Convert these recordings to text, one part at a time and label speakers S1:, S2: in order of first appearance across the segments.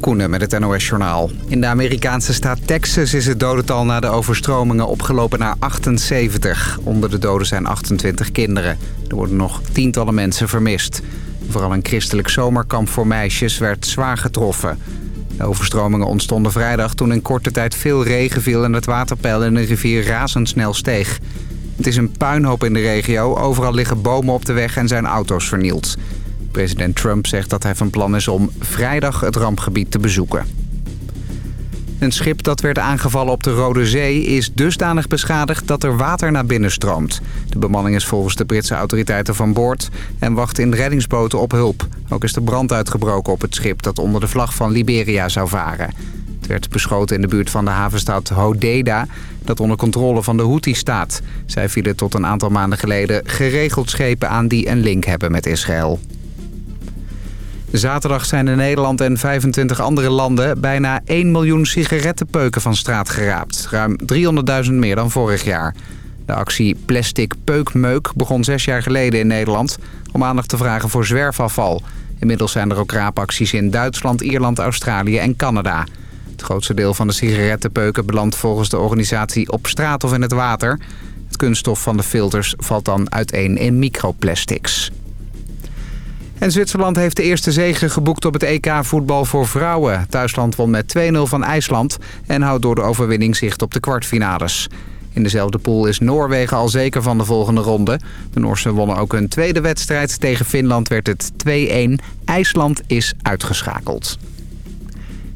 S1: Koenen met het NOS-journaal. In de Amerikaanse staat Texas is het dodental na de overstromingen opgelopen naar 78. Onder de doden zijn 28 kinderen. Er worden nog tientallen mensen vermist. Vooral een christelijk zomerkamp voor meisjes werd zwaar getroffen. De overstromingen ontstonden vrijdag toen in korte tijd veel regen viel... en het waterpeil in de rivier razendsnel steeg. Het is een puinhoop in de regio. Overal liggen bomen op de weg en zijn auto's vernield. President Trump zegt dat hij van plan is om vrijdag het rampgebied te bezoeken. Een schip dat werd aangevallen op de Rode Zee is dusdanig beschadigd dat er water naar binnen stroomt. De bemanning is volgens de Britse autoriteiten van boord en wacht in reddingsboten op hulp. Ook is de brand uitgebroken op het schip dat onder de vlag van Liberia zou varen. Het werd beschoten in de buurt van de havenstad Hodeidah, dat onder controle van de Houthi staat. Zij vielen tot een aantal maanden geleden geregeld schepen aan die een link hebben met Israël. Zaterdag zijn in Nederland en 25 andere landen bijna 1 miljoen sigarettenpeuken van straat geraapt. Ruim 300.000 meer dan vorig jaar. De actie Plastic Peukmeuk begon zes jaar geleden in Nederland... om aandacht te vragen voor zwerfafval. Inmiddels zijn er ook raapacties in Duitsland, Ierland, Australië en Canada. Het grootste deel van de sigarettenpeuken belandt volgens de organisatie op straat of in het water. Het kunststof van de filters valt dan uiteen in microplastics. En Zwitserland heeft de eerste zege geboekt op het EK voetbal voor vrouwen. Thuisland won met 2-0 van IJsland en houdt door de overwinning zicht op de kwartfinales. In dezelfde pool is Noorwegen al zeker van de volgende ronde. De Noorsen wonnen ook hun tweede wedstrijd. Tegen Finland werd het 2-1. IJsland is uitgeschakeld.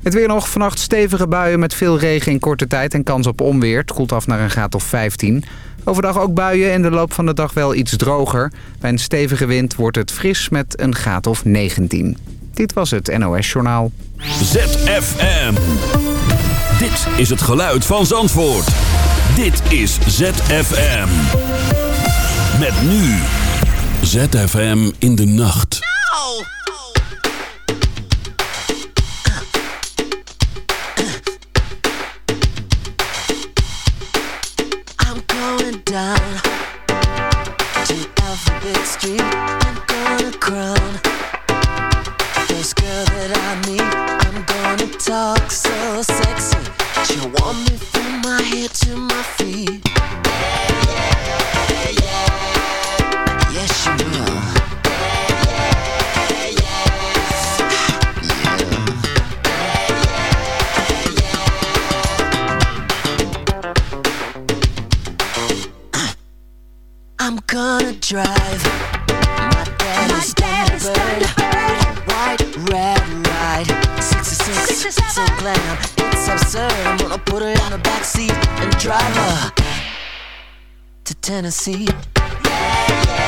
S1: Het weer nog. Vannacht stevige buien met veel regen in korte tijd en kans op onweer. Het koelt af naar een graad of 15. Overdag ook buien en de loop van de dag wel iets droger. Bij een stevige wind wordt het fris met een graad of 19. Dit was het NOS Journaal.
S2: ZFM. Dit is het geluid van Zandvoort. Dit is ZFM. Met nu. ZFM in de nacht.
S3: Down to Alphabet Street. I'm gonna crown first girl that I meet. I'm gonna talk so sexy. She'll want me from my head to my feet. Drive my daddy's, Thunderbird. White, red, ride. 66, so glam, it's absurd. I'm gonna put her in the backseat and drive her to Tennessee.
S4: loved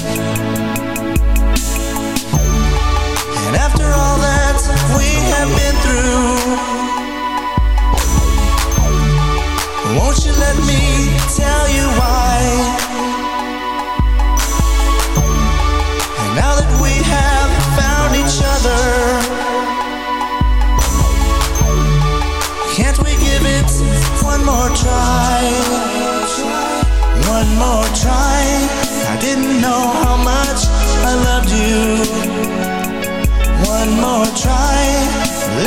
S4: Won't you let me
S5: tell you why? And now that we have found each other, can't
S6: we give it one more try?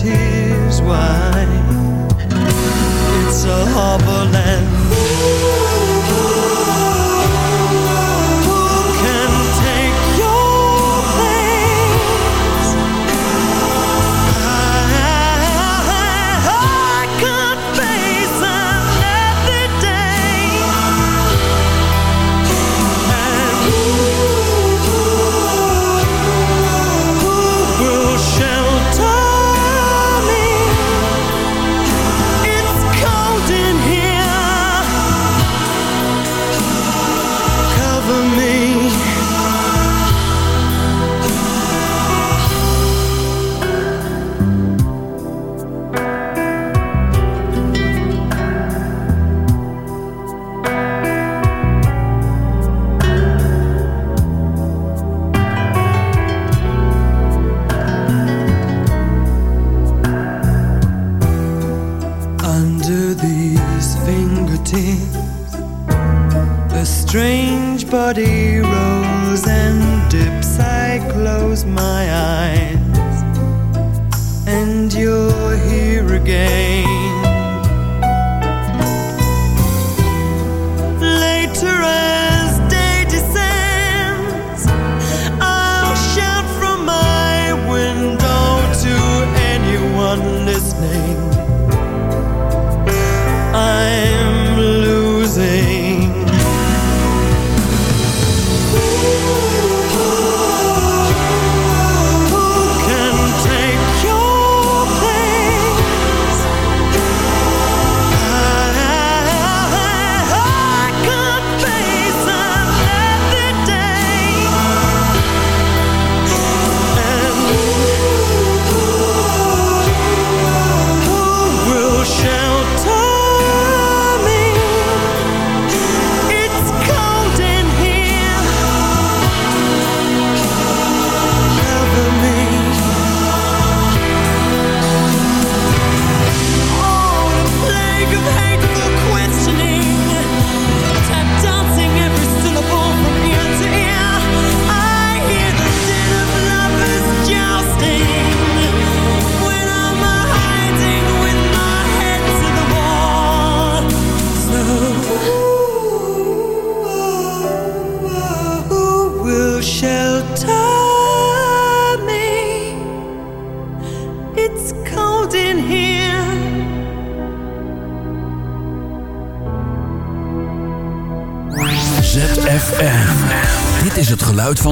S7: here's why It's a harbor land body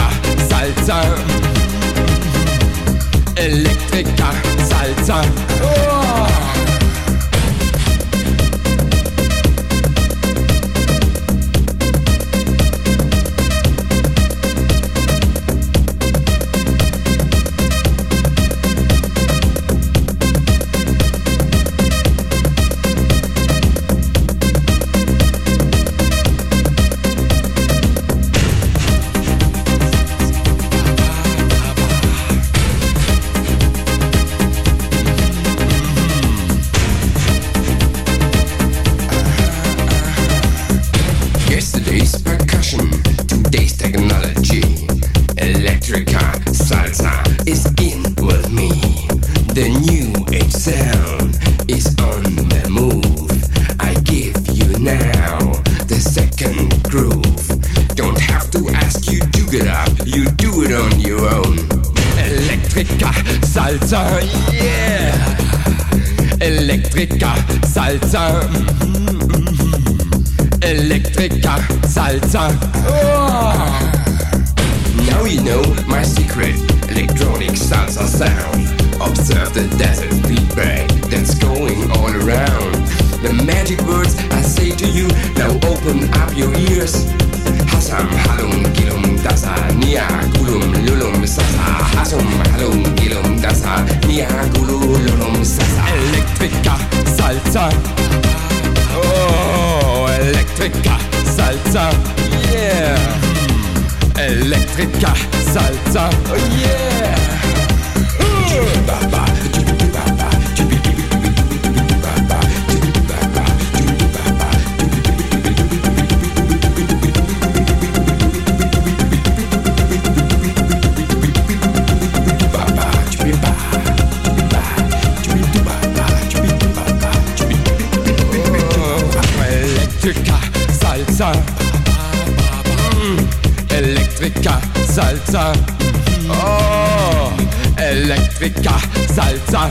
S7: Electrica salsa. Electrica salsa.
S2: Oh. Salsa. Oh, Electrica, salsa.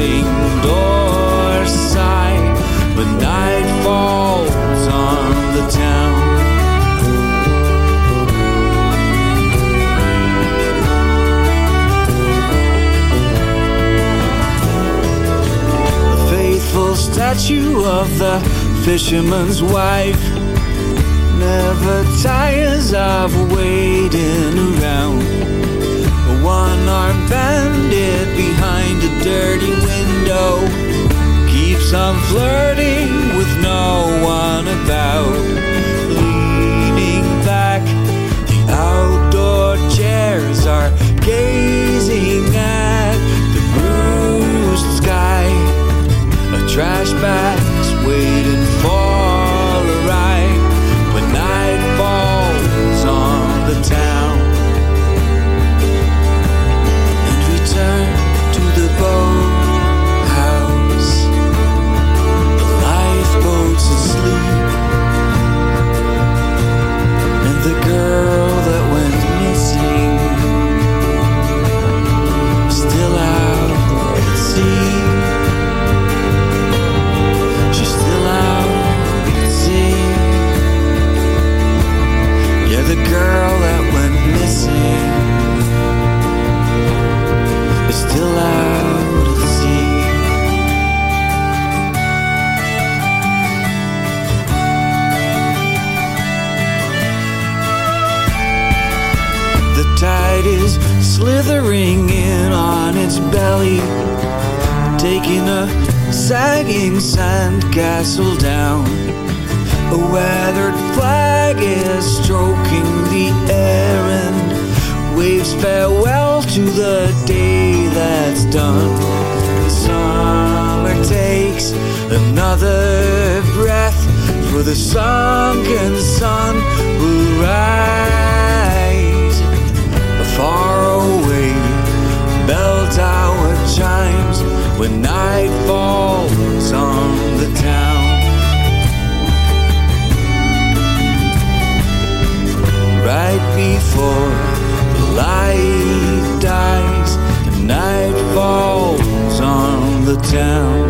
S8: closing doors sigh but night falls on the town. The faithful statue of the fisherman's wife never tires of waiting around. A one-armed bandit behind dirty window keeps on flirting with no one about. Leaning back, the outdoor chairs are gazing at the bruised sky. A trash bag's waiting sandcastle down. A weathered flag is stroking the air and waves farewell to the day that's done. Summer takes another breath, for the sunken sun before the light dies and night falls on the town.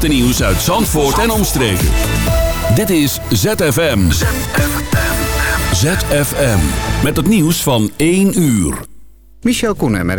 S2: laatste nieuws uit Zandvoort en omstreken. Dit is ZFM. ZFM. Met het nieuws van 1 uur.
S1: Michel Koenen met het